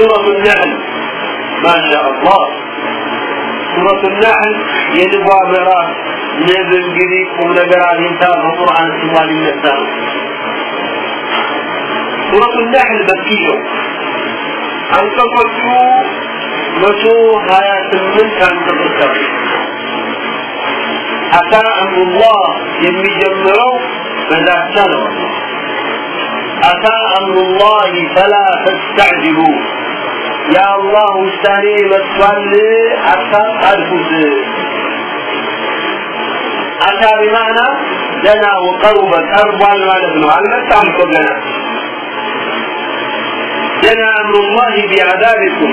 سورة النحل. ما شاء الله. سورة النحل يدبع مراه نبن قريب براء الإنسان وقرآن الصومالي الإنسان سورة النحل مكية أنطقته مشو حياة الملك منك تفكر أتى أمر الله يمي جمره فلا سنة أتى أمر الله فلا تستعجلوه. የአላህ ውሳኔ መጥቷል። አታጣድፉት አታ ቢማዕና ገና ወቀሩበ ቀርቧል ማለት ነው። አልመጣም እኮ ገና። ገና አምሩላህ ቢዓዛቢኩም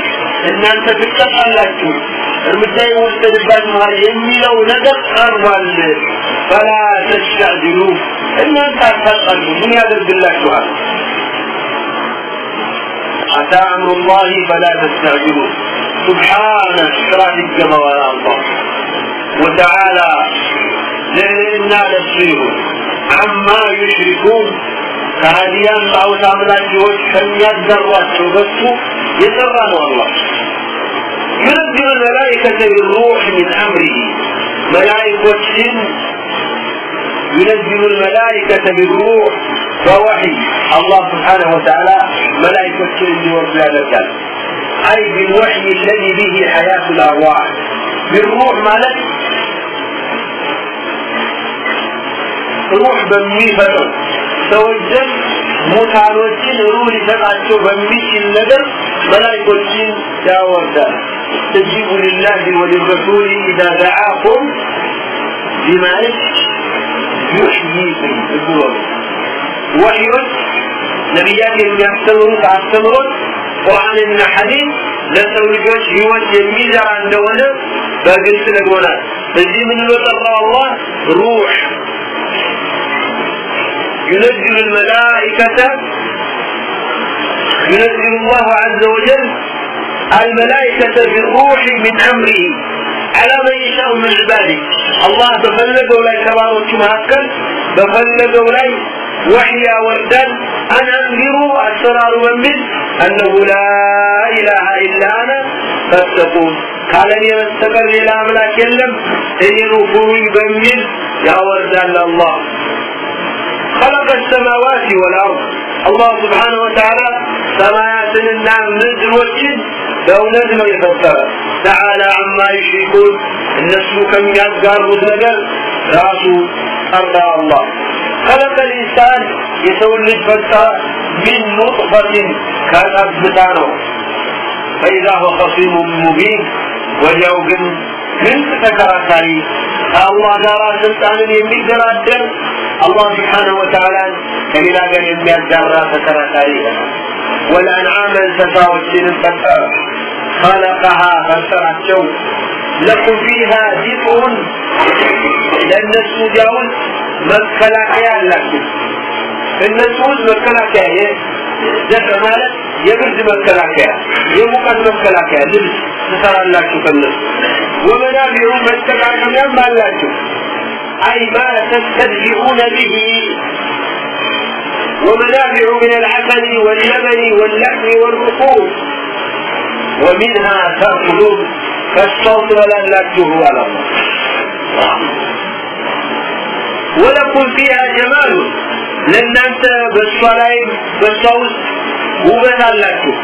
እናንተ ትቀጣላችሁ እርምጃ ይወሰድባችኋል የሚለው ነገር ቀርቧል። ፈላ ተስተዕጅሉ እናንተ አታጣሉ ምን ያደርግላችኋል أتى أمر الله فلا تستعجلوا سبحانه شرع الجمال الله وتعالى لنا نسير عما يشركون ከሃዲያን ጣዖት አምላኪዎች ከሚያዘሯቸው በሱ የጠራ ነው አላህ ينزل الملائكة بالروح من أمره ملائكة ينزل الملائكة بالروح ووحي الله سبحانه وتعالى ملائكة يورد هذا أي بالوحي الذي به حياة الأرواح بالروح مالك روح በሚፈጥር ሰዎች ዘንድ ሙታኖችን ሩህ ሊሰጣቸው በሚችል ነገር መላይኮችን ያወርዳል ተጂቡ ሊላህ ወሊረሱል ኢዛ ደዓኩም ቢማለት ዩሕይይኩም ብሎ ወሕዮች ነቢያት የሚያስተምሩት አስተምሮት ቁርአንና ሐዲስ ለሰው ልጆች ህይወት የሚዘራ እንደሆነ በግልጽ ነግሮናል እዚህ ምን ብሎ ጠራው አላህ ሩህ ينزل الملائكة ينزل الله عز وجل الملائكة بالروح من أمره على من يشاء من عباده الله بفلقوا لي كبارك مهكل بفلقوا لي وحي وردان أن أنذروا السرار من أنه لا إله إلا أنا فاتقون. قال لي مستقر إلى أملاك يلم. إني رفوي بمن يا وردان الله خلق السماوات والأرض. الله سبحانه وتعالى والجن. لو نزل يفسر تعالى عما يشركون. الناس كم يذكر نجر رأسه أرضى الله خلق الإنسان يسوي الفسر من نطفة كان أبتانه فإذا هو خصيم مبين وجاو من تكراتاري الله دارا سلطان يميدرادر الله سبحانه وتعالى كملا قال يمياد دارا تكراتاري والأنعام التفاوتين الفتر خلقها فسرته لكم فيها دفء لأن السوداون مكلاكيا لكم النسود مكلاكيا ደፍዕ ማለት የብርድ መከላከያ የሙቀት መከላከያ ልብስ ትሰራላችሁ ከነሱ ወመናቢዑ መጠቃቀሚያም አላችሁ አይ ማ ተስተድፊዑነ ብሂ ومنافع من العسل واللبن واللحم والرقوق ومنها تأكلون فالصوت ولا لاكته على الله ወለኩም ፊሃ ጀማሉ። ለእናንተ በእሷ ላይ በእሷ ውስጥ ውበት አላችሁ።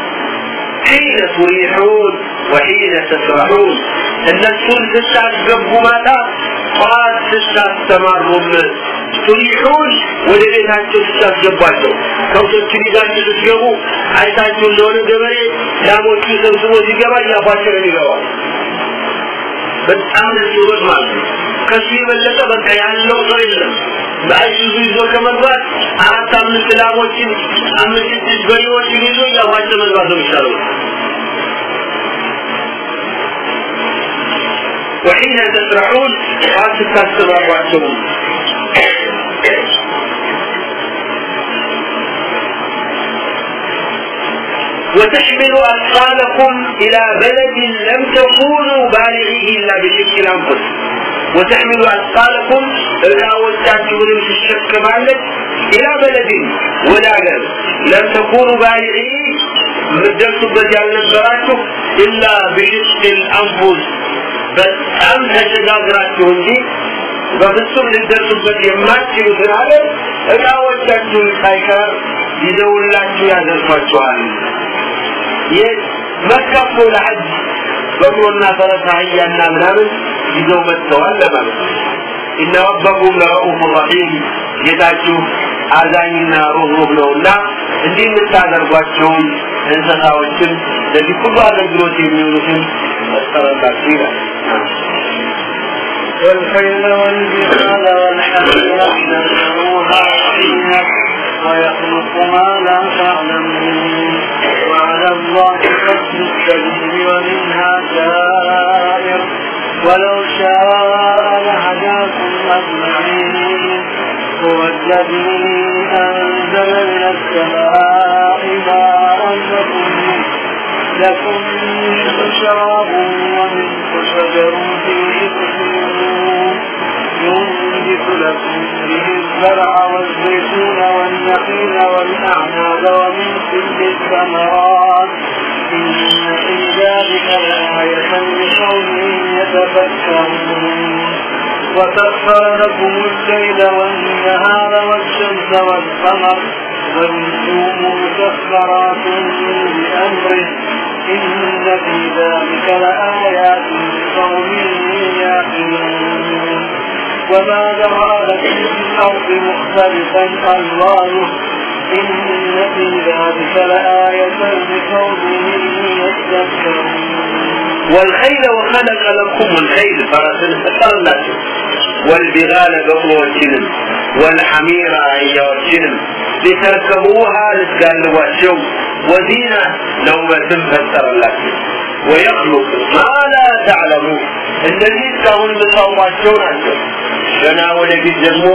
ሒነ ቱሪሑን ወሒነ ተስራሑን እነሱን ስታስገቡ ማታ ጠዋት ስታስተማሩም ቱሪሑን ወደ ቤታቸው ስታስገቧቸው። ከብቶችን ይዛችሁ ስትገቡ አይታችሁ እንደሆነ ገበሬ ላሞቹ ሰብስቦ ሲገባ እያፏቸው ነው የሚገባው በጣም ደስ ውበት ማለት ነው። ከሱ የበለጠ በቃ ያለው ሰው የለም በአይሱዙ ይዞ ከመግባት አራት አምስት ላሞችን አምስት ስድስት በሬዎችን ይዞ እያፏጨ መግባት ነው የሚሻለው وحين تسرحون قد تستمروا وتحمل أثقالكم إلى بلد لم تكونوا بالغيه إلا بشق الأنفس ወተሕሚሉ አስቃለኩም እቃዎቻችሁንም ትሸክማለች ኢላ በለድን ወደ አገር ለም ተኩኑ ባሊዒ የምትደርሱበት ያልነበራችሁ ኢላ ብሽስቅ ልአንፉስ በጣም ተሸጋግራችሁ እንጂ በፍጹም ልደርሱበት የማትችሉትን አገር እቃዎቻችሁን ሳይቀር ይዘውላችሁ ያዘርፏቸዋል መካ ለሐጅ በቅሎና ፈረስ አህያና ምናምን ይዘው መጥተዋል ለማለት ነው ኢነ ረበኩም ለረኡፍ ረሒም ጌታችሁ አዛኝና ሩህሩህ ነውና እንዲህ የምታደርጓቸውን እንስሳዎችን ለዚህ ሁሉ አገልግሎት የሚውሉትን መሰረታችሁ ይላል والخيل والجبال والحمير تدعوها حينك ويخلق ما لا تعلمون وعلى الله قصد السبيل ومنها جائر ولو شاء لهداكم أجمعين. هو الذي أنزل من السماء ماء لكم لكم منه شراب ومنه شجر فيه تسيرون. ينبت لكم به الزرع والزيتون والنخيل والأعناب ومن كل الثمرات. وسخر لكم الليل والنهار والشمس والقمر والنجوم مسخرات بأمره. إن في ذلك لآيات لقوم يعقلون. وما ذرأ لكم في الأرض مختلفا ألوانه إن والخيل وخلق لكم الخيل فرسل فسرلت والبغال قبل وشنم والحميرة عيا وشنم لتركبوها لتقال وشو وزينة لو ما تم نوبة فسرلت ويخلق. ما لا تعلمون. الذين كانوا بصوبات شو ናቸው ገና ወደፊት ደግሞ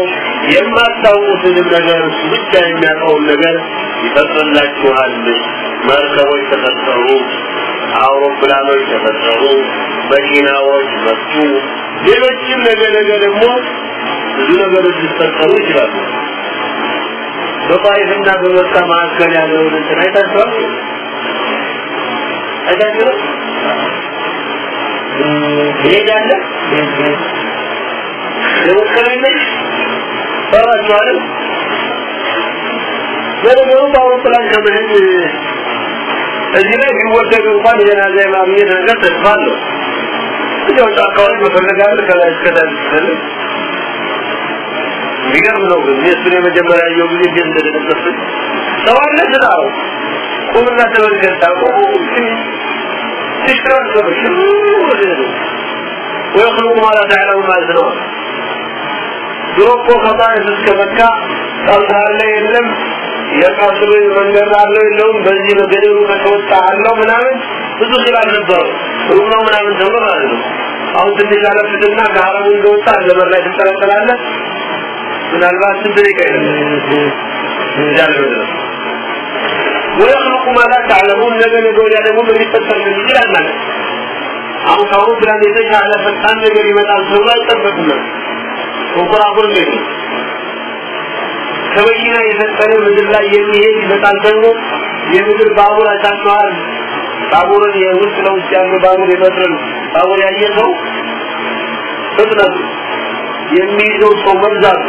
የማታውቁትንም ነገር እሱ ብቻ የሚያውቀውን ነገር ይፈጥርላችኋል መርከቦች ተፈጠሩ አውሮፕላኖች ተፈጠሩ መኪናዎች መጡ ሌሎችም ነገ ነገ ደግሞ ብዙ ነገሮች ሊፈጠሩ ይችላሉ። በጣይፍና በመካ መካከል ያለውን እንትን አይታችኋል? አይታችኋል? ይሄዳለ የሞከረኝ ፈራችኋል ለነገሩ በአውሮፕላን ከመሄድ እዚህ ላይ ቢወደዱ እንኳን የናዛ የማግኘት ነገር ተስፋ አለው እዚያው ጫካዎች መፈለጋል ከላይ እስከታች ስፈልግ የሚገርም ነው ግን የእሱን የመጀመሪያ ያየው ጊዜ እንዴት እንደተደሰትኩኝ ሰው አለ ስራው ቁምና ተመልከት ታቆሙ تشكر ويخلق ما لا تعلم ما يزنون ድሮኮ ከጣይፍ እስከ መካ ጠልታለ የለም የቃስሉ መንገድ አለው የለውም በዚህ በገደሉ ከተወጣ አለው ምናምን ብዙ ስላልነበረው ሩቅ ነው ምናምን ተብሎ ማለት ነው አሁን ትንሽ አለፍትና ከሀረሙ እንደወጣ ዘመን ላይ ትጠረጠራለህ ምናልባት ስንት ደቂቃ ይላል ويخلق ما لا تعلمون ነገ ነገ ወዲያ ደግሞ በሚፈጠር ምን ይችላል ማለት አሁን ከአውሮፕላን የተሻለ ፈጣን ነገር ይመጣል ተብሎ አይጠበቅም ኮንትራኩር እንዴት ነው ከመኪና የፈጠነ ምድር ላይ የሚሄድ ይመጣል ተብሎ የምድር ባቡር አይታችኋል ባቡርን የውስጥ ለውስጥ ያለ ባቡር የፈጥረን ባቡር ያየ ሰው ፍጥነቱ የሚይዘው ሰው መብዛቱ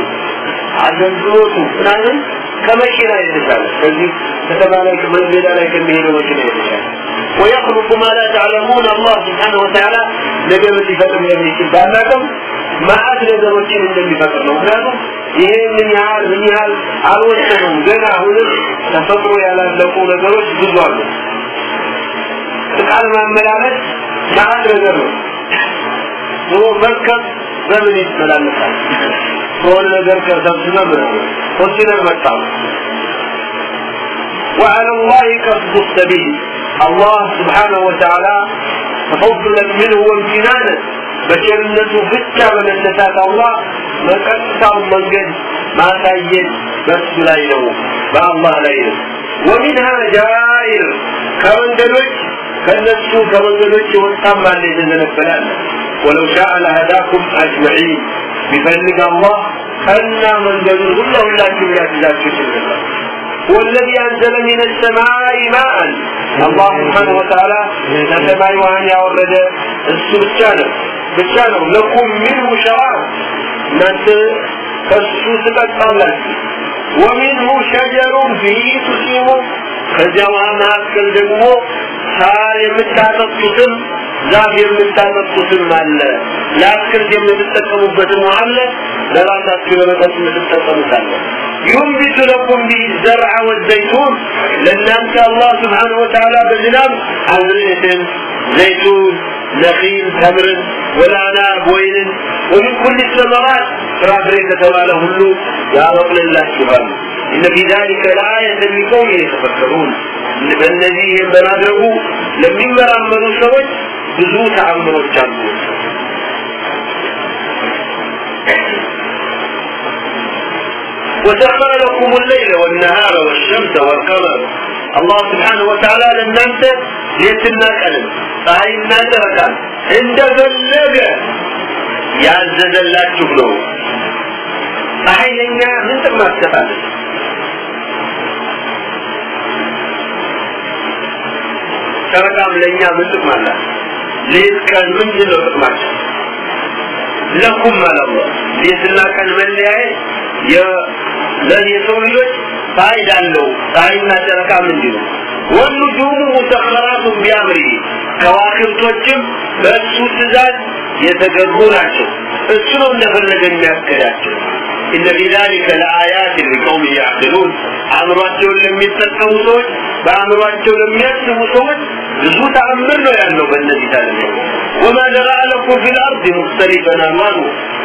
አገልግሎቱ ምናምን ከመኪና የተሻለ ከዚህ ከተማ ላይ ሜዳ ላይ ከሚሄደው መኪና የተሻለ ويخلق ما لا تعلمون الله سبحانه وتعالى ነገር ሊፈጥር የሚችል ባላቅም ማአት ነገሮችን እንደሚፈጥር ነው ምክንያቱም ይሄ ምን ያህል ምን ያህል አልወሰኑም ገና አሁንም ተፈጥሮ ያላለቁ ነገሮች ብዙ አሉ ቃል ማመላለስ ማአት ነገር ነው ድሮ መርከብ በምን ይመላለሳል ከሆነ ነገር ከሰብስበ ምናምን ኮንቲነር መጣ وعلى الله قصد السبيل አላህ سبحانه وتعالى تفضلا منه وامتنانا በቸርነቱ ብቻ በመነሳት አላህ በቀጥታው መንገድ ማሳየት በሱ ላይ ነው በአላህ ላይ ነው። ومنها جائر ከመንገዶች ከነሱ ከመንገዶች የወጣም አለ የተዘነበላል ولو شاء لهداكم أجمعين። ቢፈልግ አላህ ከና መንገዱን ሁላ ሁላችሁ ያድላችሁ ይችላል። والذي أنزل من السماء ماء الله سبحانه وتعالى من السماء وأن يورد السبتانة بتانة لكم منه شراب ناس فسوس تقطعلك ومنه شجر فيه تسيمون ከዚያ ውሃ መካከል ደግሞ ሳር የምታጠጡትም ዛፍ የምታጠጡትም አለ ለአትክልት የምትጠቀሙበትም አለ ለራሳችሁ ለመጠጥ የምትጠቀሙት አለ ينبت لكم به الزرع والزيتون لأنك الله سبحانه وتعالى بزناب عزرية زيتون نخيل تمر والعناب وين ومن كل الثمرات فرافرين تتوالى هلو يا رب لله سبحانه إن في ذلك لآية لقوم يتفكرون በእነዚህ በማድረጉ ለሚመራመሩ ሰዎች ብዙ ተአምሮች አሉ وسخر لكم الليل والنهار والشمس والقمر. አላህ ስብሓንሁ ወተዓላ ለእናንተ ሌትና ቀንም ፀሐይና ጨረቃ እንደፈለገ ያዘዘላችሁ ነው። ፀሐይ ለእኛ ምን ጥቅም አትሰጣለች ጨረቃም ለእኛ ምን ጥቅም አላት? ሌት ቀን ምንድን ነው ጥቅማቸው ለኩም አለ አላህ። ሌትና ቀን መለያየት የሰው ልጆች ፋይዳ አለው። ፀሐይና ጨረቃ ምንድን ነው። ወንጁሙ ሙሰኸራቱ ቢአምሪ ከዋክብቶችም በእሱ ትእዛዝ የተገቡ ናቸው። እሱ ነው እንደፈለገ የሚያስገዳቸው ኢነ ፊ ዛሊከ ለአያት ሊቀውም ያዕቅሉን አእምሯቸውን ለሚጠቀሙ ሰዎች በአእምሯቸው ለሚያስቡ ሰዎች ብዙ ተአምር ነው ያለው በእነዚህ ታለ ወማ ዘረአ ለኩም ፊል ሙክተሊፈን አልዋኑ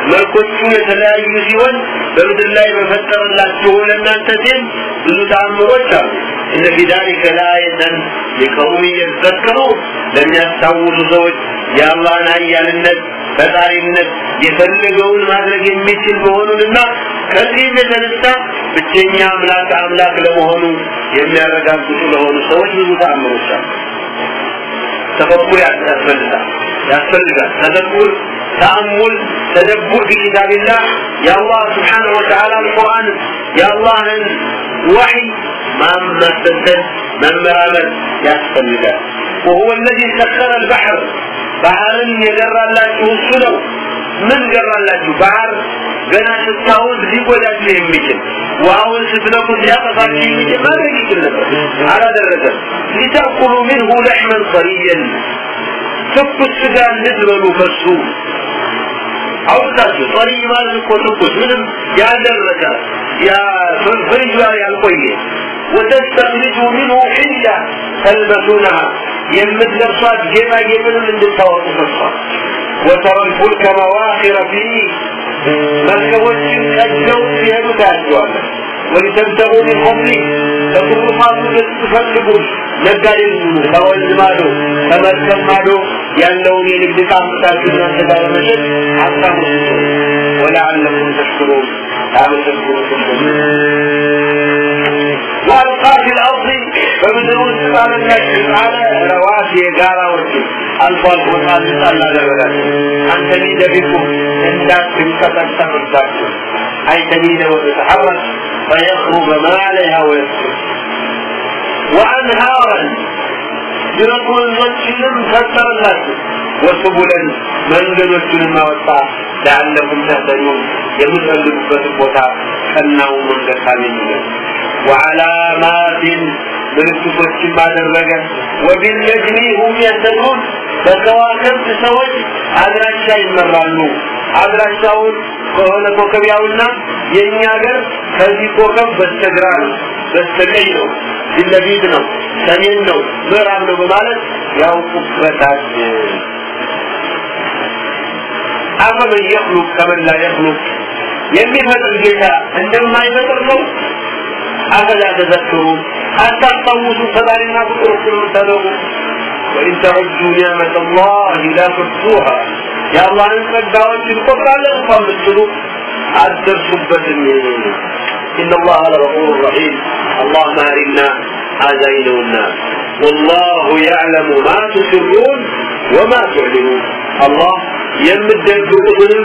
መልኮቹ የተለያዩ ሲሆን በምድር ላይ በፈጠረላችሁ ለእናንተ ሲል ብዙ ተአምሮች አሉ። እነ ፊ ዛሊከ ለአየተን ሊቀውም የዘከሩ ለሚያስታውሱ ሰዎች የአላህን ሀያልነት ፈጣሪነት የፈለገውን ማድረግ የሚችል መሆኑንና ከዚህም የተነሳ ብቸኛ አምላክ አምላክ ለመሆኑ የሚያረጋግጡ ለሆኑ ሰዎች ብዙ ተአምሮች አሉ ተፈኩር ያስፈልጋል ያስፈልጋል ተደቡር ተአሙል ተደቡር في كتاب الله የአላህ ስብሓንሁ ወተዓላ አልቁርአን የአላህን ወሕይ ማመሰልሰል መመራመር ያስፈልጋል وهو الذي سخر البحر ባህርን የዘራላችሁ እሱ ነው። ምን ዘራላችሁ ባህር ገና ስታውዝ ሊጎዳችሁ የሚችል ውሃውን ስትለቁት ሊያጠፋችሁ የሚችል ማድረግ ይችል ነበር። አላደረገም። ሊታኩሉ ምንሁ ለሕመን ጠሪየን ትኩስ ስጋ እንድትበሉ ከሱ። አውጥታችሁ ጠሪ ማለት እኮ ትኩስ ምንም ያልደረቀ ፍሪጅ ያልቆየ። ወተስተኽሪጁ ምንሁ ሕላ ተልበሱነሃ። يمتلصات جيما جيمن من دي التواصل مصر وترى الفلك مواخر فيه مركبون في الأجلو في هدو تأجوان ولتبتغوا من قبلي لكل مقابل تتفكبون نبدأ للمنو فوال المالو فما تسمعلو يعلوني لبدي تعمل تأجوان سبار مجد حتى مصر ولعلكم تشكرون أعمل تشكرون በምድር ውስጥ ባለላችሁ ጣለ ረዋሲ የጋራዎች አልፎ አልፎ ጣል ጣል አደረጋችሁ አንተ ሚደ ቢኩም እንዳትንቀጠቀጥባችሁ أي تميل وتتحرك فيخرج ما عليها ويسكت وأنهارا يركون المسجد فتر الناس وسبلا መንገዶቹንም አወጣ ለዓለኩም ተህተዱን የምትፈልጉበት ቦታ ቀናው መንገድ ታገኙ ወዓላማትን ምልክቶችን አደረገ ወቢልነጅሚ ሁም የተዱን በከዋክብት ሰዎች አድራሻ ይመራሉ። አድራሻውን ከሆነ ኮከብ ያውና የእኛ ሀገር ከዚህ ኮከብ በስተግራ ነው በስተቀኝ ነው ፊት ለፊት ነው ሰሜን ነው ምዕራብ ነው በማለት ያውቁበታል። አፈመን የኽሉቅ ከመን ላ የኽሉቅ የሚፈጥር ጌታ እንደማይፈጥር ነው። አፈላ ተዘክሩ አታስታውሱ ፈጣሪና ፍጡር እኩል የምታደርጉ ወኢን ተዑዱ ኒዕመተ ላህ ላ ትሕሱሃ የአላህን ጸጋዎች እንቆጥራለን እንኳን ብትሉ አትደርሱበትም إن الله لغفور رحيم الله مارنا آذينونا والله يعلم ما تسرون وما تعلنون الله የምትደግፉትንም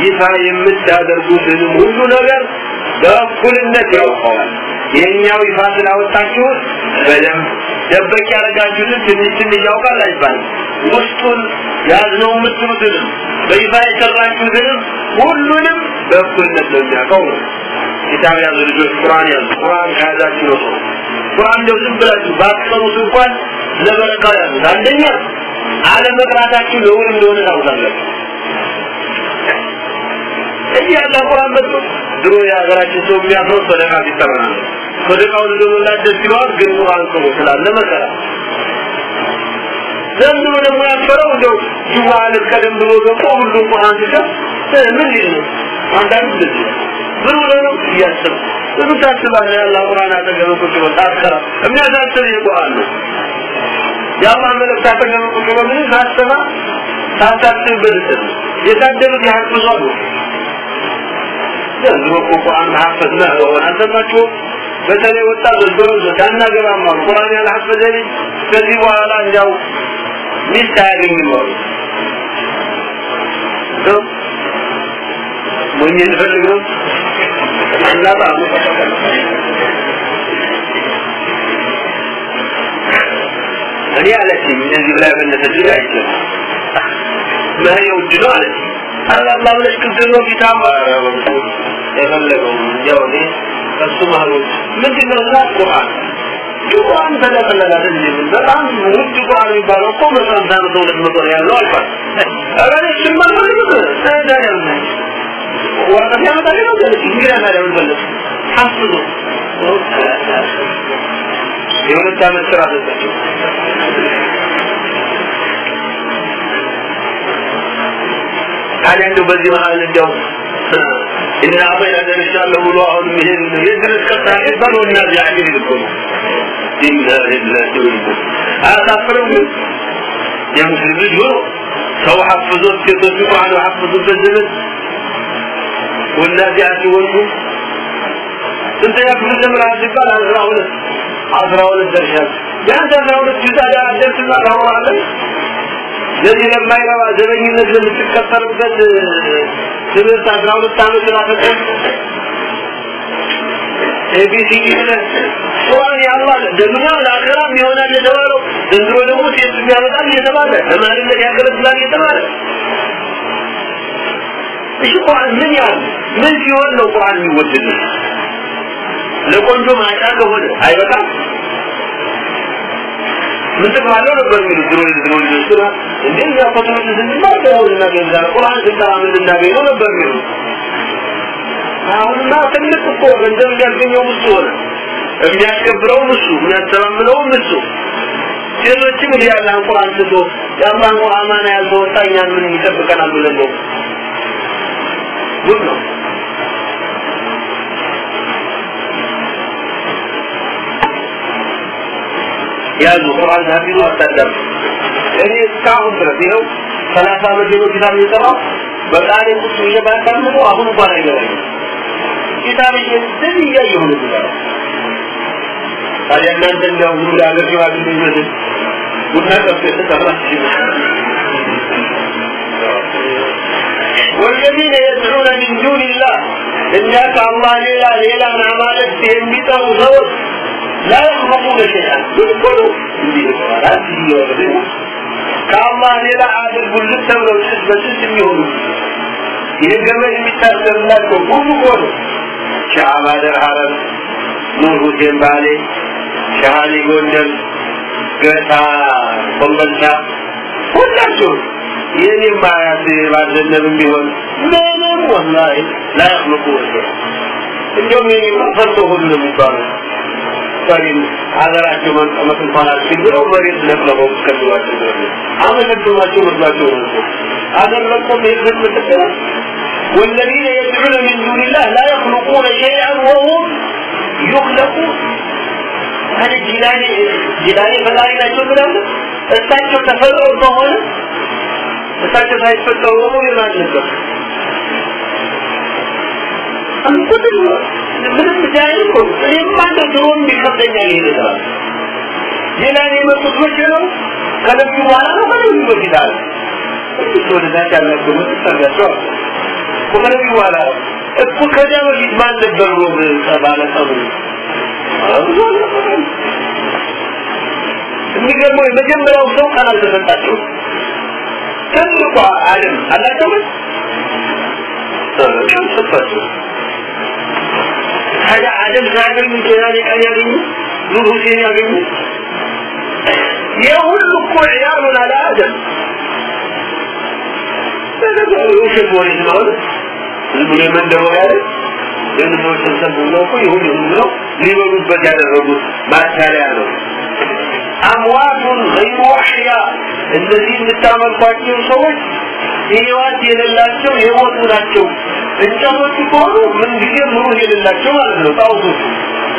ይፋ የምታደርጉትንም ሁሉ ነገር በእኩልነት ያውቀዋል። የኛው ይፋ ስላወጣችሁት በደንብ ደበቅ ያደረጋችሁትን ትንሽ ትንሽ ያውቃል አይባልም። ውስጡን ያዝነው የምትሉትንም በይፋ የሰራችሁትንም ሁሉንም በእኩልነት ነው የሚያውቀው። ኪታብ ያዙ ልጆች ቁርአን ያዙ። ቁርአን ከያዛችሁ ነው ጥሩ ቁርአን እንደው ዝም ብላችሁ ባትቀሩት እንኳን ለበረካ ያዙት። አንደኛ አለመቅራታችሁ ለውን እንደሆነ ታውቃላችሁ እዚህ ያለ ቁርአን መጥቶ ድሮ የሀገራችን ሰው የሚያፍረው ሰደቃ ሲጠራ ነው ሰደቃውን እንደሞላት ደስ ይለዋል ግን ቁርአን ቅሩ ስላለ መከራ። ዘንድሮ ደግሞ ያፈረው። እንደው ጁማል ቀደም ብሎ ገብቶ ሁሉም ቁርአን ሲሰብ ምን ሊል ነው? አንዳንድ እንደዚህ ምን ብሎ ነው እያሰብ ብዙ ታስባለህ ያለ ቁርአን አጠገብ ቁጭ ብሎ ታስከራ የሚያሳስብ የቁርአን ነው። የአላህ መልእክት አጠገብ ቁጭ ምን ታስባ ታሳስብበት የታደሉት ያህፍዟሉ ዘንድሮ እኮ ቁርአን ሐፈዝ ነው አልሰማችሁ በተለይ ወጣቶች በብዛት አናገባም አሉ ቁርአን ያልሐፈዘ ከዚህ በኋላ እንዲያው ሚስት አሉ ሞኝ ነው አላጣ እኔ አለችኝ እንደዚህ ብላ የመለሰች አይችልም መህየ ውድ ነው አለችኝ አላህ ብለሽ ክፍል ነው ኪታብ የፈለገው ያው ስራ ሰጠችው ታዲያ እንደው በዚህ መሀል እንደው እና አበይና ደርሻለሁ ብሎ አሁን ይሄን ይባል ወና ያጅል ይልቆ ኢላ ኢላ አያሳፍርም? የሙስሊም ልጅ ሆኖ ሰው ሐፍዞት ሴቶች ቁርአን ሐፍዙበት ዘመን ወላዚ አትወሉ ስንተኛ ክፍል ተምረሃል ሲባል አስራ ሁለት አስራ ሁለት ሁለት ጁዛ ደርስና ታወራለህ ለዚህ ለማይረባ ዘበኝነት ለምትቀጠርበት ትምህርት አስራ ሁለት ዓመት ስላፈጠን ኤቢሲዲ ብለህ ቁርአን የአላህ ለዱንያ ለአኺራም ይሆናል የተባለው ዘንድሮ ደግሞ ሴት የሚያመጣል እየተባለ ለማንነት ያገለግላል እየተባለ። እሺ ቁርአን ምን ያህል ምን ሲሆን ነው ቁርአን የሚወደድ? ለቆንጆ ማጫ ከሆነ አይበቃም ምን ጥቅም አለው ነበር የሚሉት ድሮ ድሮ የሚያስከብረውም እሱ የሚያስተማምነውም እሱ። እንዲህ ያለህን ቁርአን ስቶ የአላህን አማና ያልተወጣ እኛን ምን ይጠብቀናል ብለን ነው። ጉድ ነው ያዙ ቁርአን ሀፊዙ አታዳም እኔ እስካሁን ድረስ ይኸው ሰላሳ ዓመት ሌሎ ኪታብ እየጠራው በቃሌ ቁጭ ብዬ ባያሳምነው አሁን እንኳን አይገባኝም ኪታብ እየዝም እያየሁ ነው የምሰራው ታዲያ እናንተ እንዲያው ዝም ብለህ አገር ሽማግሌ ይመስል ቡና ጠብቶ የተጠራች والذين يدعون من دون الله إنك الله ليلا ليلا مع مالك ينبتهم زوج لا يخلقون شيئا يقولوا ከአላህ ሌላ አድርጉልን ተብለው ስስ በስስ የሚሆኑ ይህ ገመድ የሚታሰርላቸው ሁሉ ሆኑ ሻአባደር ሀረር ኑር ሁሴን ባሌ ሻሃሊ ጎንደር ገታ ኮምበልቻ ሁላቸው የኔም አያት ባልዘነብም ቢሆን ምንም ወላሂ ላ ያክልቁ እንዲሁም የኔማ ፈርቶ ሁሉ ነው የሚባለው ታዲያ ሀገራቸው መቀመጥ እንኳን አስቸግረው መሬት ለቅለበው እስከሚሏቸው ድረስ አመሰግኗቸው መስሏቸው ነው ሀገር ለቆ መሄድ ምትጠቀም والذين يدعون من دون الله لا يخلقون شيئا وهم يخلقون هذا جيلاني جيلاني ፈጣሪ ናቸው ብላለ እሳቸው ተፈጥሮ ከሆነ እሳቸው ሳይፈጠሩ ደግሞ የማን ነበር አንቁጥር ምንም ጃይ እኮ እኔም አንተ ድሮም ይከብደኛል ይሄ ነገር ሌላን የመጡት ነው ከነሱ በኋላ ነው ከነሱ በፊት አለ እሱ ወደ ታች ያላቸው መጡት ታጋቸው ከነሱ በኋላ እኮ ከዚያ በፊት ማን ነበር ብሎ ባለ ሰው የሚገርመው የመጀመሪያው ሰው ቀን አልተሰጣቸው ትልቋ አለም አላቸው ምን ሰጣቸው ታዲያ አደም ሳያገኙ ጀናሌ ቀን ያገኙ ኑር ሁሴን ያገኙ። የሁሉ እኮ ዕያሉን አለ አደም። ሊበሉበት ያደረጉት ማታለያ ነው። አምዋቱን ገይሩ አሕያ እነዚህ የምታመልኳቸው ሰዎች ህይወት የሌላቸው የሞቱ ናቸው እንጨቶቹ ከሆኑ ምንጊዜም ሩህ የሌላቸው ማለት ነው ጣዖቶቹ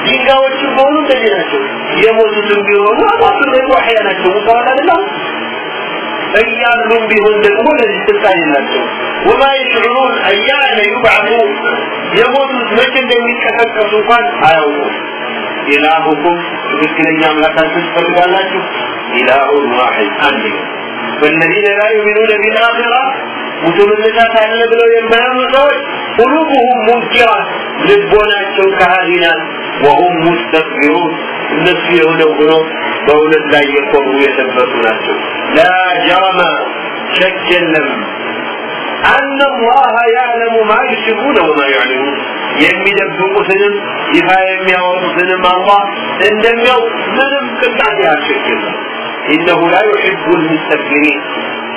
ድንጋዮቹ ከሆኑ እንደዚህ ናቸው የሞቱትን ቢሆኑ አሟቱን ገይሩ አሕያ ናቸው ሙተዋል አይደለም እያሉም ቢሆን ደግሞ ለዚህ ስልጣን የላቸው ወማ የሽዑሩን አያነ ዩብዓቱ የሞቱት መቼ እንደሚቀሰቀሱ እንኳን አያውቁም ኢላሁኩም ትክክለኛ አምላካችሁ ትፈልጋላችሁ ኢላሁን ዋሒድ አንድ ነው والذين لا يؤمنون بالآخرة ውስምነት አለ ብለው የማያምኑ ሰዎች ቁሉቡሁም ሙንኪራ ልቦናቸው ከሃዲ ናት ወሁም ሙስተክቢሩን እነሱ የሆነው ሆኖ በእውነት ላይ የቆሙ የሰበቱ ናቸው። ላ ጃማ ሸክ የለም። አነ ላሀ ያዕለሙ ማ ዩስሩነ ወማ ዩዕሊኑን። የሚደብቁትንም ይፋ የሚያወጡትንም አላህ እንደሚያውቅ ምንም ቅጣት ያሸክም ኢነሁ ላ ዩሕቡ ልሙስተክቢሪን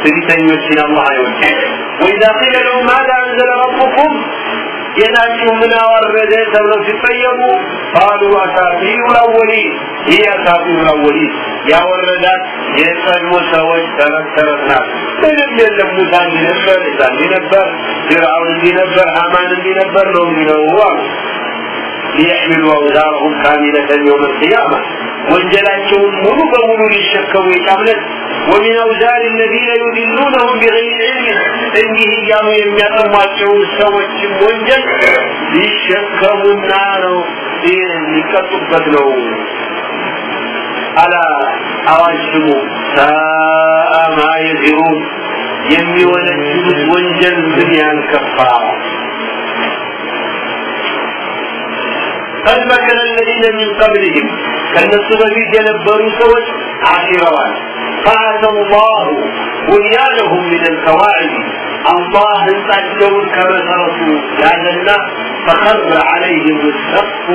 ትዕቢተኞችን አላህ አይወድም ወኢዛ ቂለ ለሁም ማዛ አንዘለ ረቡኩም? ጌታችሁ ምን አወረደ ተብለው ሲጠየቁ ቃሉ አሳፊሩ ልአወሊን ይህ አሳፊሩ ልአወሊን ያወረዳት የቀድሞ ሰዎች ተረት ናት። ምንም የለም። ሙሳ እንዲህ ነበር ኢሳ እንዲህ ነበር ፊርዓውን እንዲህ ነው የሚለው አሉ። ሊየሕሚሉ አውዛረሁም ካሚለተን የውም ልቅያማ ወንጀላቸውን ሙሉ በሙሉ ሊሸከሙ የቻለት ወሚን አውዛር እለዚነ ዩድሉነሁም ቢገይር ዕልም እንዲህ እያሉ የሚያጠሟቸውን ሰዎችም ወንጀል ሊሸከሙና ነው። ሊቀጡበት ነው። አላ አዋጅ ስሙ ሳአ ማ የዚሩን። የሚወለጅሉት ወንጀል ምን ያንከፋ ቀድ መከረ ለዚነ ሚን ቀብልህም በፊት የነበሩ ሰዎች አሲረዋል። ፈአተ ላሁ ቡንያነሁም ምን ልከዋዒድ አላህ ህንፃቸውን ከመሰረቱ ያለና ፈከር ዓለይህም ሰፉ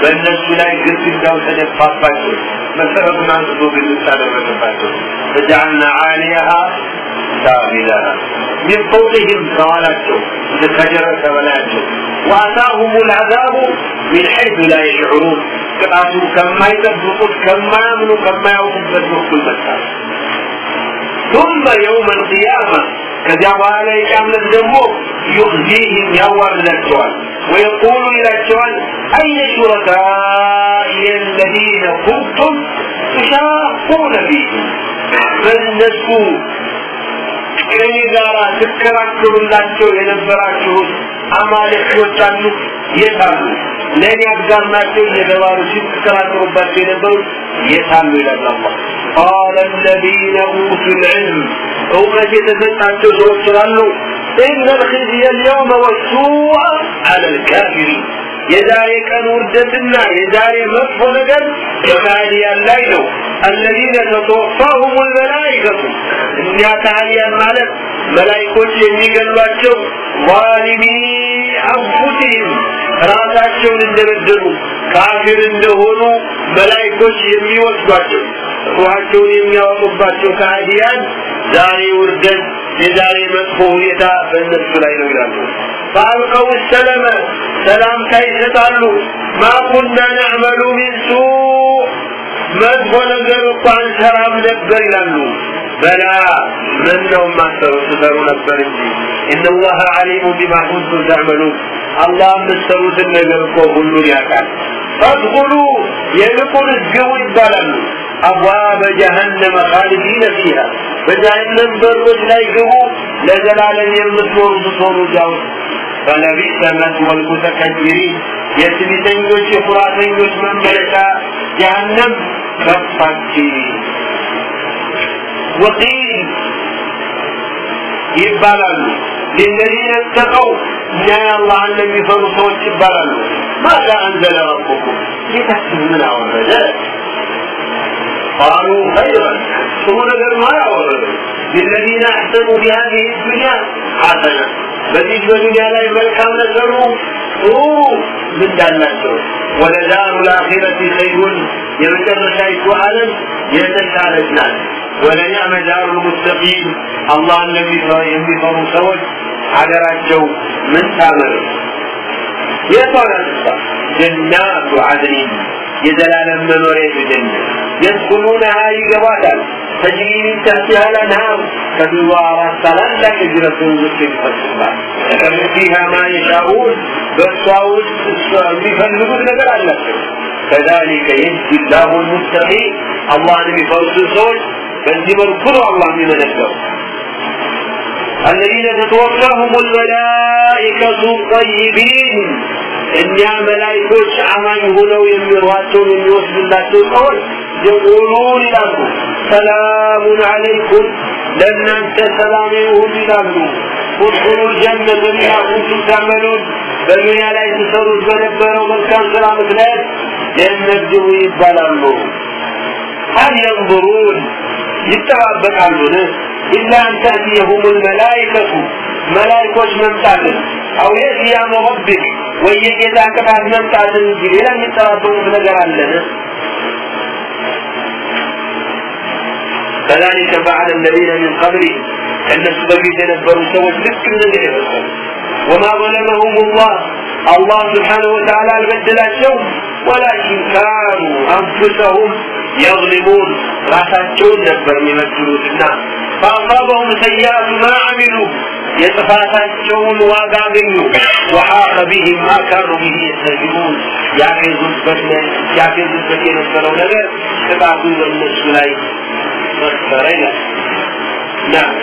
በእነሱ ላይ ግድግዳው ተደፋባቸው መሰረቱን አንስቶ ግድግዳ ደረሰባቸው ፈጃዓልና ዓሊያሃ سافلها من فوقهم ከኋላቸው ከጀረሰ በላያቸው وأتاهم العذاب من حيث لا يشعرون ቅጣቱ ከማይጠብቁት ከማያምኑ ከማያውቁበት በኩል መጣ ثم يوم القيامة ከዚያ በኋላ የቂያመት ደግሞ ዩኽዚህም ያዋርዳቸዋል ويقول ይላቸዋል أين شركائي الذين كنتم تشاقون فيهم በእነሱ ከኔ ጋር ትከራከሩላቸው የነበራችሁት አማልክቶች አሉ የት አሉ ለእኔ አጋር ናቸው እየተባሉ ሲከራከሩባቸው የነበሩት የት አሉ ይላል አላህ قال الذين اوتوا العلم እውቀት የተሰጣቸው ሰዎች ስላሉ إن الخزي اليوم والسوء على الكافرين የዛሬ ቀን ውርደትና የዛሬ መጥፎ ነገር በካህዲያን ላይ ነው الذين تتوفاهم الملائكة እኛ ካህዲያን ማለት መላይኮች የሚገሏቸው ظالمي أنفسهم ራሳቸውን እንደበደሉ ካፊር እንደሆኑ መላይኮች የሚወስዷቸው ሩሃቸውን የሚያወጡባቸው ካህዲያን ዛሬ ውርደት የዛሬ መጥፎ ሁኔታ በእነሱ ላይ ነው ይላሉ فألقوا السلام ሰላምታ ይሰጣሉ ማኩና ነዕመሉ ሚን ሱ መጥፎ ነገር እኮ አንሰራም ነበር ይላሉ። በላ ምን ነው ማሰሩ ትሰሩ ነበር እንጂ። ኢነላህ አሊሙ ቢማ ኩንቱም ተዕመሉን። አላህ የምትሰሩትን ነገር እኮ ሁሉን ያውቃል። ፈድኩሉ የልቁን ግቡ ይባላሉ። አብዋበ ጀሀነመ ኻሊዲነ ፊሃ በጀሀነም በሮች ላይ ግቡ። ለዘላለም የምትኖሩ ስትሆኑ እዚያ ፈለቢሰ መልኩ ሙተከቢሪን የትዕቢተኞች የኩራተኞች መመለሻ ጀሃነም ከፋች ወቂል ይባላሉ። ለነዚነ ተቀው እኛ አላህ ለሚፈሩ ሰዎች ይባላሉ። ማዛ አንዘለ ረቡኩም ጌታችን ምን አወረደ? ቃሉ ኸይረን ጥሩ ነገር ነው ያወረደ للذين أحسنوا في هذه الدنيا حسنة በዚህ በዱንያ ላይ መልካም ነገሩ ጥሩ ምንዳ አላቸው ወለዳሩ ልአኺረቲ ኸይሩን የመጨረሻይቱ ዓለም የተሻለች ናት ወለኒዕመ ዳሩ ልሙተቂን አላህን የሚፈሩ ሰዎች ሀገራቸው ምን ታምር የቷን አንሳ ጀናቱ አድኒን የዘላለም መኖሪያ ጀነት የድኩሉነሃ ይገባታል ተጅሪ ሚን ተህቲሃ ልአንሃር ከድዋ አራት ታላላቅ የጅረት ወንዞች ይፈስባል ፊሃ ማ የሻኡን በእሷ ውስጥ የሚፈልጉት ነገር አላቸው ከዛሊከ የጅ ላሁ ልሙተቂን አላህን የሚፈሩትን ሰዎች በዚህ መልኩ ነው አላህ የሚመለከው الذين تتوفاهم الملائكة طيبين እኛ መላይኮች አማኝ ሆነው የሚሯቸውን የሚወስድላቸው ሰዎች የቁሉን ይላሉ ሰላሙን አለይኩም ለእናንተ ሰላም ይሁን ይላሉ ቁጥሩ ጀነት በሚያ ኩንቱም ታመኑን በዱንያ ላይ ትሰሩት በነበረው መልካም ስራ ምክንያት የነግቡ ይባላሉ هل ينظرون ይጠባበቃሉን ኢላ አን ተእቲየሁም ልመላይከቱ መላይኮች መምጣትን አው የእቲ አምሩ ረቢክ ወይ የጌታ ቅጣት መምጣትን እንጂ ሌላ የሚጠባበቁት ነገር አለን كذلك فعل الذين من قبلهم ከእነሱ በፊት የነበሩ ሰዎች ልክ እንደዚህ የፈጸሙ وما ظلمهم الله الله سبحانه وتعالى አልበደላቸው ولكن كانوا أنفسهم يظلمون ራሳቸውን ነበር የሚመስሉትና فأصابهم سيئات ما عملوا የጥፋታቸውን ዋጋ አገኙ وحاق بهم ما كانوا به يستهزئون ያፌዙበት ያፌዙበት የነበረው ነገር ቅጣቱ በእነሱ ላይ መስፈረ ይላል نعم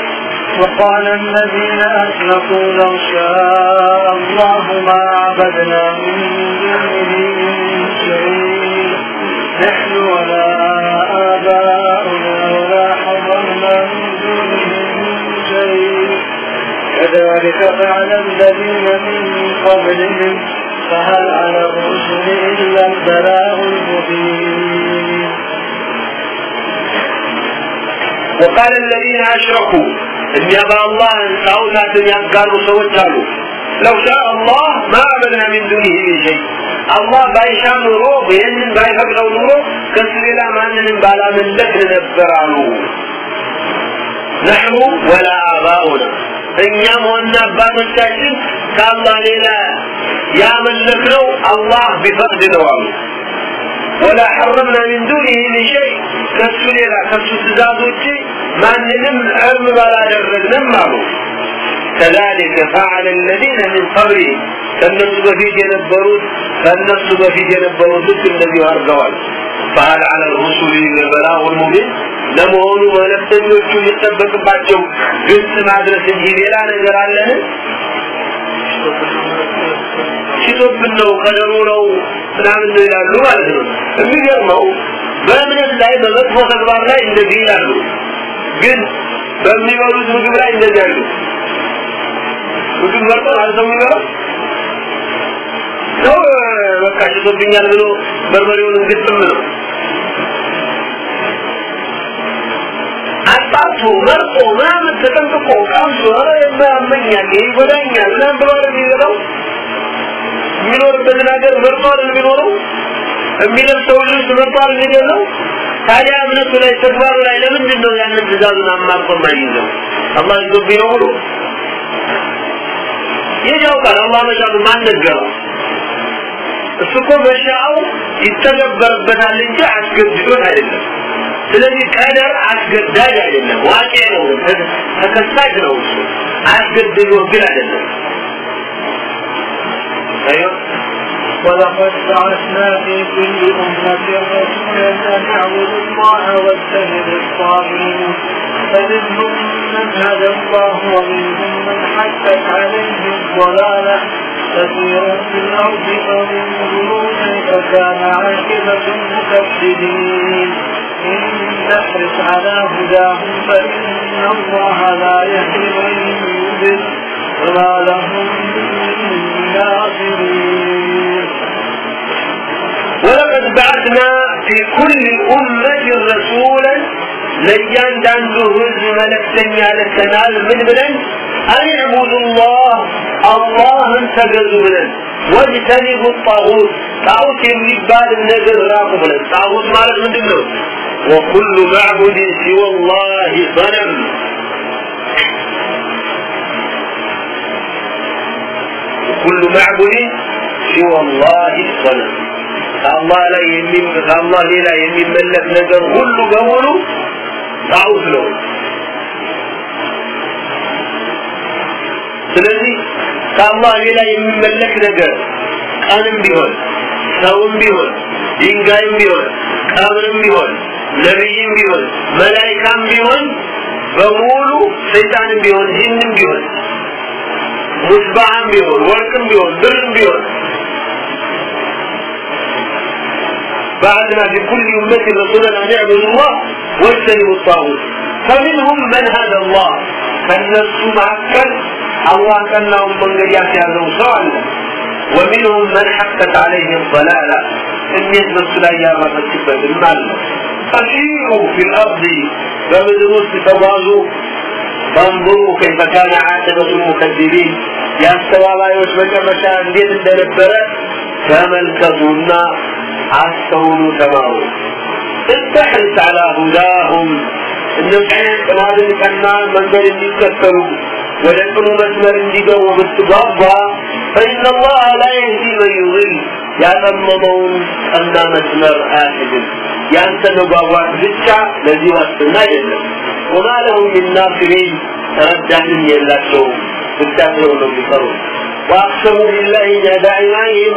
وقال الذين أشركوا لو شاء الله ما عبدنا من دونه من شيء نحن ولا كذلك فعل الذين من قبلهم فهل على الرسل إلا البلاء المبين. وقال الذين أشركوا إن يبى الله أن أولاد يقالوا سوت قالوا لو شاء الله ما عبدنا من دونه من شيء. አላህ ባይሻ ኑሮ كسر إلى ما أننا ሌላ من لك نبرانو. نحن ولا آباؤنا. እኛም ሆነ አባቶቻችን ከአላህ ሌላ ያመለክነው አላህ ቢፈቅድ ነው አሉ ولا حرمنا من دونه من شيء ከሱ ሌላ ከሱ ትእዛዝ ውጭ ማንንም እርም ባላደረግንም አሉ كذلك فعل الذين من قبلهم ከነሱ በፊት የነበሩት ከነሱ በፊት የነበሩት ልክ እንደዚሁ አድርገዋል فهل على الرسل البلاغ المبين ለመሆኑ መልእክተኞቹ የሚጠበቅባቸው ግልጽ ማድረስ እንጂ ሌላ ነገር አለን? ሲቶብን ነው ቀደሩ ነው ምናምን ነው ይላሉ ማለት ነው። የሚገርመው በእምነት ላይ በመጥፎ ተግባር ላይ እንደዚህ ይላሉ። ግን በሚበሉት ምግብ ላይ እንደዚህ ያሉ ምግብ መርጠው አልሰው የሚበላው? ነው በቃ ሽቶብኛል ብሎ በርበሬውን ግጥም ነው አጣቱ መርጦ ምናምን ተጠንቅቆ ቀምሶ ያመኛል ይጎዳኛል ምናምን ብሎ አይደል የሚበላው የሚኖርበትን ሀገር መርጦ አይደል የሚኖረው የሚለብሰውን ልብስ መርጦ አይደል የሚገዛው ታዲያ እምነቱ ላይ ተግባሩ ላይ ለምንድን ነው ያንን ትእዛዙን አማርጦ የማይይዘው አላህ ይዞብኝ ነው ይህ ያውቃል አላህ መሻቱ ማን ነገረው እሱ እኮ መሻው ይተገበርበታል እንጂ አስገድዶት አይደለም ስለዚህ ቀደር አስገዳጅ አይደለም ዋቄ ነው ተከሳጅ ነው እሱ። አስገድዶ ግን አይደለም። أيوه ولقد بعثنا في كل أمة رسولا أن اعبدوا الله واجتنبوا الطاغوت فمنهم من هدى الله ومنهم من حقت عليه الضلالة كثيرا في الأرض فمن ذنوب فكان عاقبة المكذبين إن تحرص على هداهم فإن الله لا يهدي من يضل وما لهم من ناصرين. ولقد بعثنا في كل أمة رسولا ليان دانزو هز ملكتن على السنال من بلن أن اعبدوا الله الله انتقذوا بلن واجتنبوا الطاغوت. طاغوت يملك بال النجر راقوا بلن طاغوت مالك من دمه ወኩሉ ማዕቡድን ሲወ ላህ ሰነም كل معبد سوى الله صنم ከአላህ ላይ ከአላህ ሌላ የሚመለክ ነገር ሁሉ በሙሉ ጣዖት ነው ስለዚህ ከአላህ ሌላ የሚመለክ ነገር ቀንም ቢሆን ሰውም ቢሆን ድንጋይም ቢሆን ቀብርም ቢሆን ነቢይም ቢሆን መላይካም ቢሆን በሙሉ ሰይጣንም ቢሆን ጂንም ቢሆን ሙስባህም ቢሆን ወርቅም ቢሆን ብርም ቢሆን بعثنا في كل أمة رسولا أن يعبدوا الله واجتنبوا الطاغوت فمنهم من هدى الله فالنفس معكر الله كأنهم من قد يأتي هذا صالح ومنهم من حقت عليه الضلالة إن يثبت لا يرى فتبت المال خفير في الأرض. فبدلوا استفضاله فانظروا كيف كان عاقبة المكذبين. يا استوى يوشبك مشان دين الدلبرة تظن عستون تمارو ابتحث على هداهم. إن كان هذا اللي كان من دون يتكفروا ወደ ጥሩ መስመር እንዲገቡ ብትጓጓ فإن الله لا يهدي من يضل ያጠመመውን ቀና መስመር አያስግም። ያንተ መጓጓት ብቻ ለዚህ ዋስትና የለም ወማ ለሁም ሚን ናስሪን ተረዳትም የላቸውም። ብቻቸው ነው የሚቀሩ ወአቅሰሙ ቢላሂ ጀህዳ አይማኒህም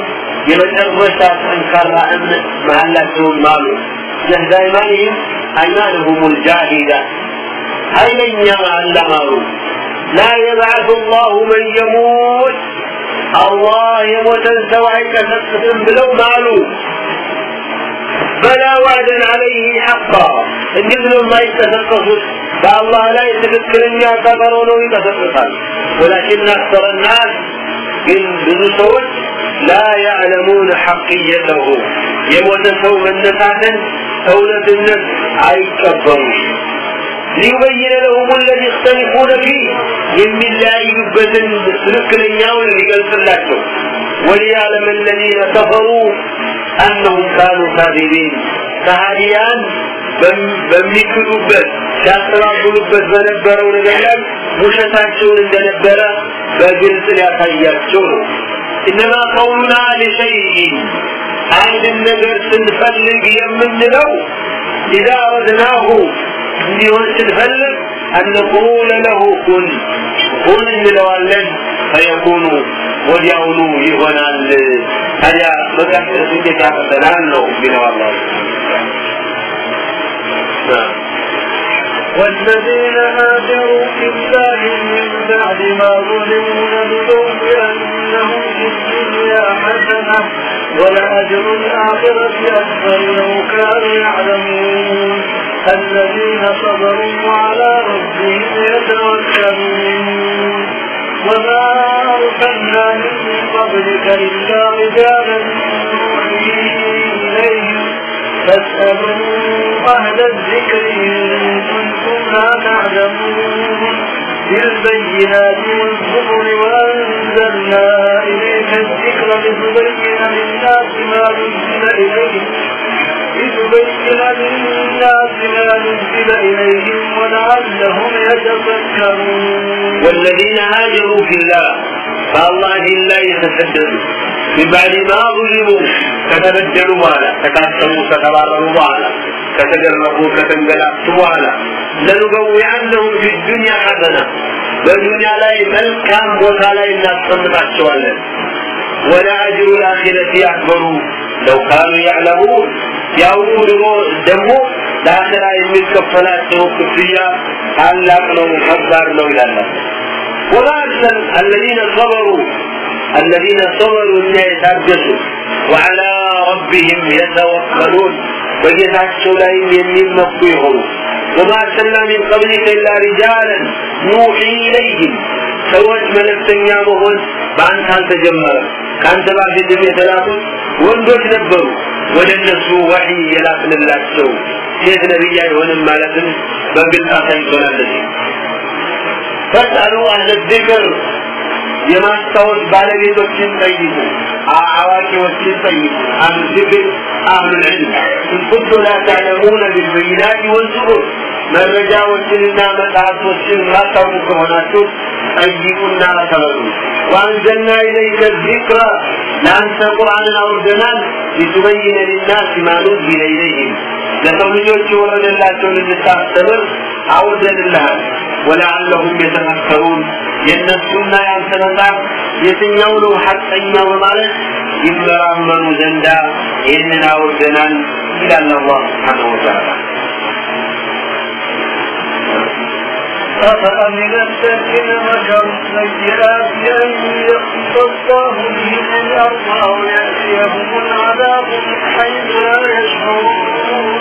የመጨረሻ ጠንካራ እምነት መሀላቸውን ማሉ። ጀህዳ አይማኒህም አይማንሁም ልጃሂዳ ኃይለኛ መሀላ ማሉ። لا يبعث الله من يموت الله የሞተን ሰው አይቀሰቅስም ብለው ማሉ بلا وعدا عليه حقا እንዲህ ብለው የማይቀሰቀሱት በአላህ ላይ ትክክለኛ ቀጠሮ ነው ይቀሰቅሳል ولكن أكثر الناس ግን ብዙ ሰዎች لا يعلمون حقيته የሞተ ሰው መነሳትን እውነትነት አይቀበሉም ليبين لهم الذي يختلفون فيه የሚለያዩበትን ትክክለኛውን ሊገልጽላቸው وليعلم الذين كفروا أنهم كانوا كاذبين ከሃዲያን በሚክዱበት ሲያስተባብሉበት በነበረው ነገር ላይ ውሸታቸውን እንደነበረ በግልጽ ሊያሳያቸው ነው إنما قولنا لشيء አንድን ነገር ስንፈልግ የምንለው إذا أردناه እንዲሆን ስንፈልግ أن نقول له كن كن እንለዋለን فيكون ወዲያውኑ ይሆናል ታዲያ መቀጠል እንዴት ያቀጠናል ነው ቢለው አላህ والذين هاجروا في الله من بعد ما ظلموا نبلوا بأنهم في الدنيا حسنة ولأجر الآخرة أكبر لو كانوا يعلمون الذين صبروا وعلى ربهم يتوكلون. وما أرسلنا من قبلك إلا رجالا نوحي إليهم. فاسألوا أهل الذكر إن كنتم لا تعلمون. بالبينات والزبر وأنزلنا إليك الذكر لتبين لتبين للناس ما نزل إليهم ولعلهم يتفكرون والذين هاجروا في الله فالله لا يتسددوا من بعد ما ظلموا ከተበደሉ በኋላ ከታሰሩ ከተባረሩ በኋላ ከተገረፉ ከተንገላቱ በኋላ ለኑበዊዐነሁም ፊ ዱንያ ሐሰና በዱንያ ላይ መልካም ቦታ ላይ እናስቀምጣቸዋለን ወለአጅሩ ልአኺረቲ አክበሩ ለው ካኑ ያዕለሙን ያውኑ ደግሞ ደግሞ ለአኺራ የሚከፈላቸው ክፍያ ታላቅ ነው ከባድ ነው ይላል። ወላአሰን አለዚነ ሰበሩ الذين صبروا إن يتعجسوا وعلى ربهم يتوكلون በጌታቸው ላይ የሚመኩ ይሆኑ ወማ ሚን ቀብሊከ ኢላ ሪጃለን ኑሒ ኢለይህም ሰዎች መለክተኛ መሆን በአንተ አልተጀመረም። ከአንተ በፊትም የተላኩት ወንዶች ነበሩ። ወደ እነሱ ወህይ የላክንላቸው ሴት ነቢይ አይሆንም ማለትም በግልጽ አሳይቶናል። ፈስአሉ አህለ ዚክር የማስታወስ ባለቤቶችን ጠይቁ አዋቂዎችን ጠይቁ። አህሉ አህሉ ልዕልም እንኩንቱ ላ ተዕለሙነ ቢልበይናት ወልዙቡር መረጃዎችንና መጽሐፍቶችን ማታውቁ ከሆናችሁ ጠይቁና ተበሉ ወአንዘልና ኢለይከ ዚክረ ለአንተ ቁርአንን አውርደናል። ሊቱበይነ ሊናስ ማ ኢለይህም ለሰው ልጆች የወረደላቸውን እንድታስተምር አውርደንልሃል። ወለዓለሁም የተፈከሩን የእነሱና ያንተ መጽሐፍ የትኛው ነው ሐቀኛው በማለት ይመራመሩ ዘንዳ ይህንን አውርደናል ይላል አላህ ስብሓነሁ ወተዓላ أفأمن الذين مكروا السيئات أن يخسف الله بهم الأرض أو يأتيهم العذاب من حيث لا يشعرون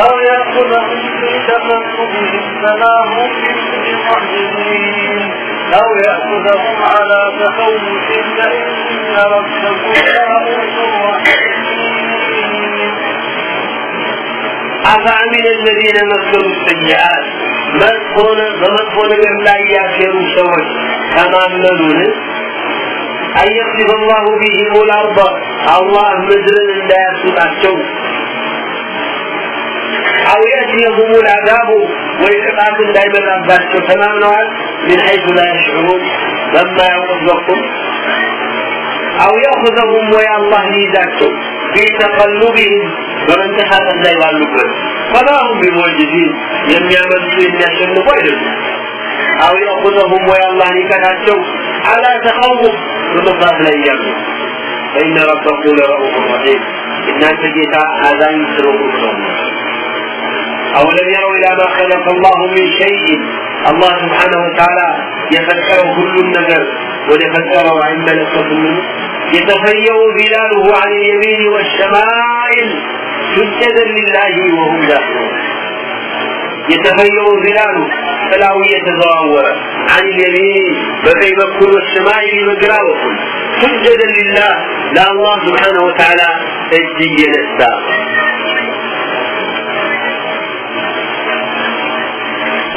أو يأخذهم في تقلبهم فما هم بمعجزين أو يأخذهم على تخوف فإن ربكم رؤوف رحيم أفأمن الذين مكروا السيئات መጥፎነ በመጥፎ ነገር ላይ ያሴሩ ሰዎች ተማመኑን? አየክሲፍ አላሁ ቢሂም ልአርض አላህ ምድርን እንዳያስውጣቸው አው የእትየሁም ልአዛቡ ወይ ቅጣት እንዳይመጣባቸው ተማምነዋል። ምን ሐይቱ ላ የሽዑሩን? በማያውቁት በኩል። አው የእኹዘሁም ወይ አላህ ሊይዛቸው ፊ ተቀሉቢህም በመንቀሳቀስ ላይ ባሉበት ፈላሁም ቢሙዕጅዚን የሚያመልጡ የሚያሸንፉ አይደሉም አው የእኹዘሁም ወይ አላህ ሊቀጣቸው አላ ተኸውፍ በመፍራት ላይ እያሉ ፈኢነ ረበኩም ለረኡፍ ረሒም እናንተ ጌታ አዛኝ ስለሆኑ ነው أولم يروا إلى ما خلق الله من شيء الله سبحانه وتعالى يفكره كل النجر وليفكره عن ملكة منه يتفيأ ظلاله عن اليمين والشمائل سجدا لله وهم داخلون يتفيأ ظلاله فلاو يتزاور. عن اليمين بكي بكل والشمائل بقرا وكل سجدا لله لا الله سبحانه وتعالى أجي للساق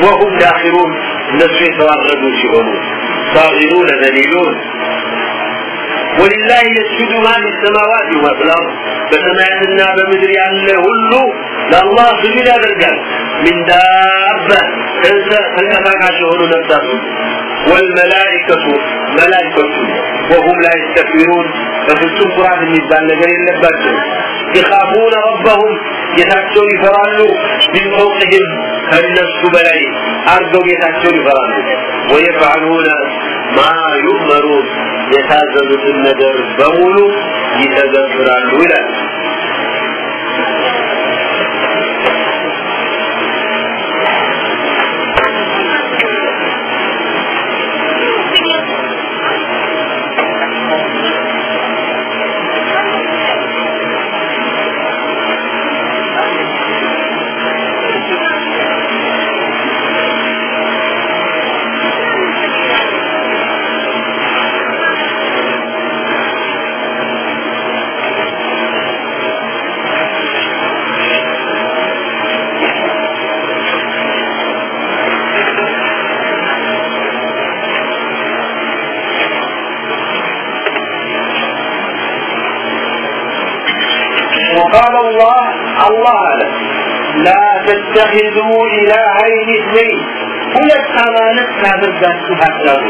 وهم داخلون الناس يتواردون شئونون صاغرون ذليلون. ولله يسجد ما في السماوات وما في الارض በሰማያትና በምድር ያለ ሁሉ ለአላህ ስጁድ ያደርጋል ምን ዳበ ተንቀሳቃሽ የሆኑ ነፍሳቱ ወልመላኢከቱ መላኢኮቹ ወሁም ላ የስተክቢሩን በፍጹም ኩራት የሚባል ነገር የለባቸው ይኻፉነ ረበሁም ጌታቸውን ይፈራሉ ሚን ፈውቅህም ከእነሱ በላይ አርገው ጌታቸውን ይፈራሉ ወየፍዓሉነ ማ ዩእመሩን የታዘዙትን ነገር በሙሉ ይተገብራሉ ይላል تتخذوا إلهين اثنين ሁለት አማልክት ካደርጋችሁ አትራሩ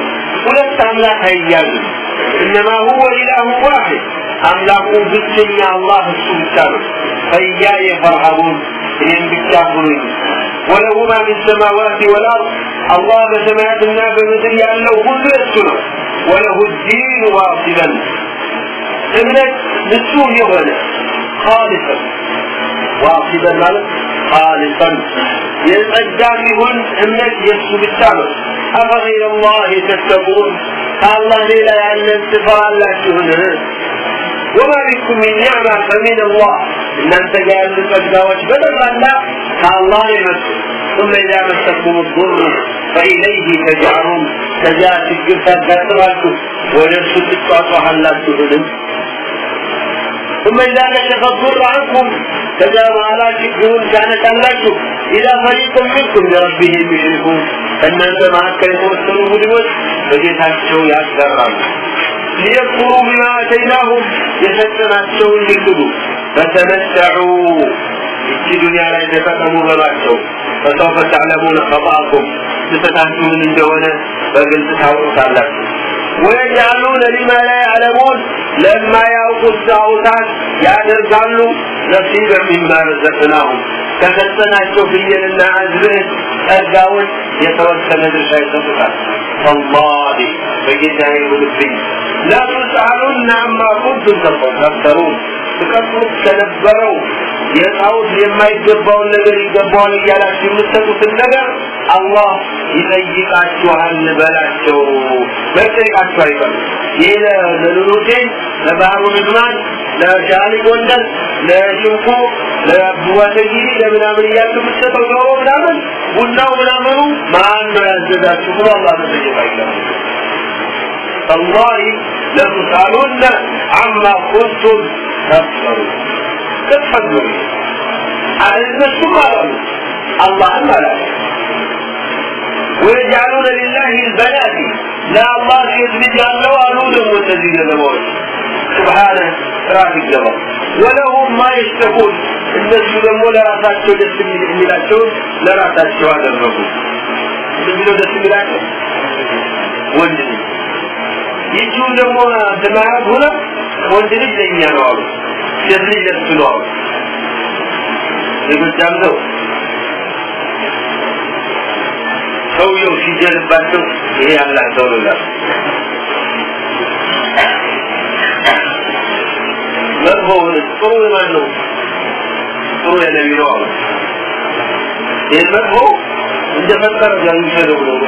ሁለት አምላክ አይያዙ እነማ ሁወ ኢላሁ ዋሂድ አምላኩ ብቸኛ አላህ እሱ ብቻ ነው ፈያየ ፈርሃቡን እኔም ብቻ ፍሩኝ ወለሁ ማ ፊ ሰማዋት ወልአርድ አላህ በሰማያትና በምድር ያለው ሁሉ የሱ ነው ወለሁ ዲኑ ዋሲለን እምነት ንጹህ የሆነ خالصا واصبا ማለት خالصا የጸዳ ሲሆን እምነት የእሱ ብቻ ነው አፈገይረ ላህ ተተቁን ከአላህ ሌላ ያለን ትፈራላችሁን ወማ ቢኩም ሚን ኒዕማ ፈሚን አላህ እናንተ ጋር ያሉ ጸጋዎች በጠቅላላ ከአላህ የመጡ ثم إذا مسكم الضر فإليه تجعلون ከዚያ ችግር ሲያጋጥማችሁ ወደ እርሱ ትጫጫሃላችሁንም ثم إذا كشف الضر عنكم كذا ما لا شكرون كانت لكم إذا فريق منكم بربهم يشركون እናንተ መካከል የተወሰኑ ቡድኖች በጌታቸው ያስገራሉ ሊየክፍሩ ቢማ አተይናሁም የሰጠናቸውን ሊክዱ ፈተመተዑ ይቺ ዱንያ ላይ ተጠቀሙ በሏቸው ፈሰውፈ ተዕለሙነ ኸጣአኩም ስህተታችሁ ምን እንደሆነ በግልጽ ታውቁታላችሁ ወየጅዓሉነ ሊማ ላ ያዕለሙን ለማያውቁት ጣዖታት ያደርጋሉ። ነሲበ ሚማ ረዘቅናሁም ከሰጠናቸው ፍየልና አዝርዕት ጸጋዎች የተወሰነ ድርሻ ይሰጡታል። ወላሂ በጌታዬ ይሁንብኝ ላ ቱስአሉነ አማ ኩንቱም ተፍተሩን ትቀጥሉት ከነበረው የጣውት የማይገባውን ነገር ይገባዋል እያላችሁ የምትሰጡትን ነገር አላህ ይጠይቃችኋል በላቸው። መጠየቃችሁ አይቀር ይህ ለሉሉቴን ለባህሩ ምግማን ለሻሊቅ ወንደል ለሽንፎ ለቡዋተጊሪ ለምናምን እያሉ የምትሰጠው ዶሮ ምናምን ቡናው ምናምኑ ማን ነው ያዘዛችሁ ብሎ አላህ መጠየቅ አይቀር ተላሂ ለቱሳሉነ አማ ኩንቱም ተፍሰሩን ከተፈለጉ እነሱ ካላሉ አላህም አላለ ወየጃሉነ ሊላህ ልበናቲ ለአላህ ሴት ልጅ ያለው አሉ ደግሞ እነዚህ ገለባዎች ስብሓነ ራት ይገባል። ወለሁም ማ የሽተቁን እነሱ ደግሞ ለራሳቸው ደስ የሚላቸውን ለራሳቸው አደረጉ። እንደሚለው ደስ የሚላቸው? ወንድ ልጅ። ይቺውን ደግሞ ትማያት ሆነ ወንድ ልጅ ለእኛ ነው አሉ። ሴት ልጅ ለሱ ነው? ሰውየው ሲጀልባቸው ይሄ አላህ ይላሉ መጥፎ ጥሩ ነው? ጥሩ ነው አሉ። ይህን መጥፎ እንደፈጠረ የሚሸለው ነው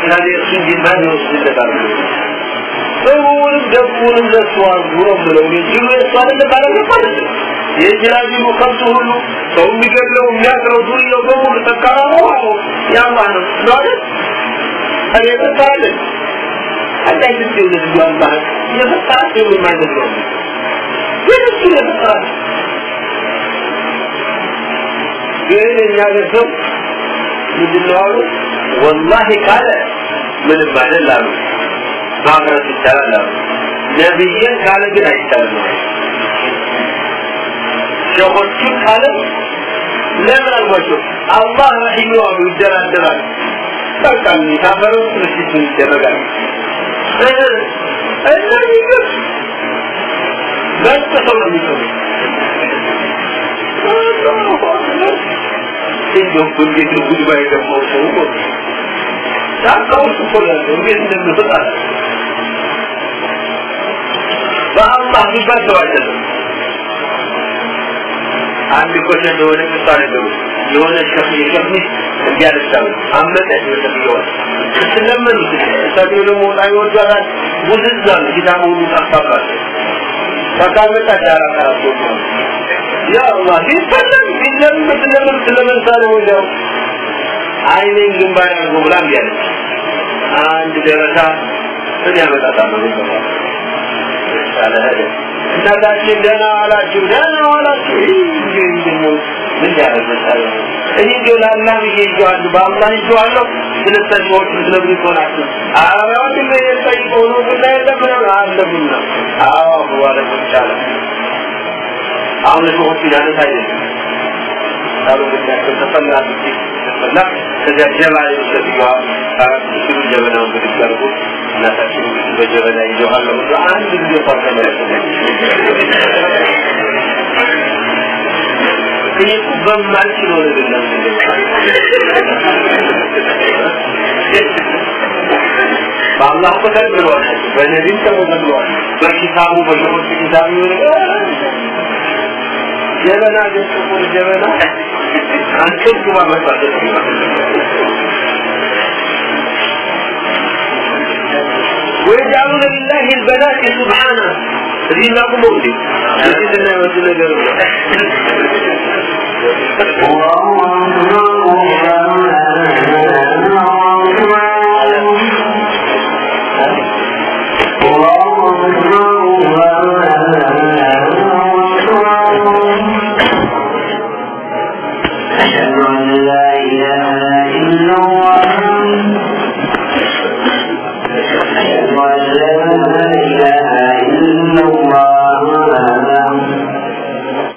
ስለዚህ እሱን ጅማን ይወስድለታል ጥሩውንም ደጉንም አርጉ ነው ብለው ጅሉ የሱ አይደለም ማለት ማለት የጅራጅሉ ከብቱ ሁሉ ሰው የሚገድለው የሚያስረው ዱርያው በሙሉ ተካራ ነው የአላህ ነው። ነው አይደል? ታዲያ ተካራለን አላህ ግን ሲሆን ልጁ አላህ የፈጠራቸው የማይነት ነው? ግን እሱ የፈጠራቸው ግን እኛ ምንድን ነው አሉ? ወላሂ ካለ ምንም አይደል አሉ ማፍረስ ይቻላል አሉ ነቢይን ካለ ግን አይቻልም ሸኾቹን ካለ ለምን አልኳቸው? አላህ ረሒም ነው ይደራደራል። በቃ ካፈረው ትንሽት ይደረጋል። እነዚህ ግን በጥሰው ነው የሚሰሩ እንደው እንዴት ነው ጉድ ባይገባው ሰው ውስጥ እኮ ያለው። እንዴት እንደምትወጣ በአላህ ሰው አይደለም። አንድ እኮ የሆነ ቅጣ ነገሩ የሆነ ሸፍ የሸፍኒስ እንዲያደርሳሉ አመጠ የተብየዋል ስትለመኑ እሳቸው ደግሞ ወጣ ይወርዳል። ውዝዛል ኪታቡ ሁሉ ጠፋባት ተቃመጣ ዳራ ካራቶ ያ አላህ ሲለምን ስለምን ስለምን ሳለው ወዲያው አይኔን ግንባር አድርጎ ብላ እያለች አንድ ደረሳ ምን ያመጣታል ነው እናታችን ደህና ዋላችሁ ደህና ዋላችሁ። እንጂ ደግሞ ምን ያደርጋል? እኔ እንደው ለአላህ ብዬ ይዤዋለሁ በአላህ ይዤዋለሁ ስለተሰዎች ስለምን ይሆናችሁ? አራውን ግን የጠይቀው ነው ቡና የለም አለ ቡና አዎ ዋለቁ ይቻላል አሁን ለሰዎች ያነት አይደለም ብቻቸው ተፈላ ተፈላ። ከዚያ ጀባ የወሰድዋ አራት ኪሎ ጀበናው እንግዲህ ቀርቦ እናታችን በጀበና ይዘዋል ብሎ አንድ ጊዜ ኳሰመ እኔ እኮ በማልችለው ነገር ነው በአላህ ተከልክሏል በነቢም ተከልክሏል በኪታቡ በሸሮች ኪታቡ ጀበና ገጽቁር ጀበና አንተም ግባ ويجعلون لله البنات سبحانه. ሪላቁ ሞዲ ስለዚህ እናየው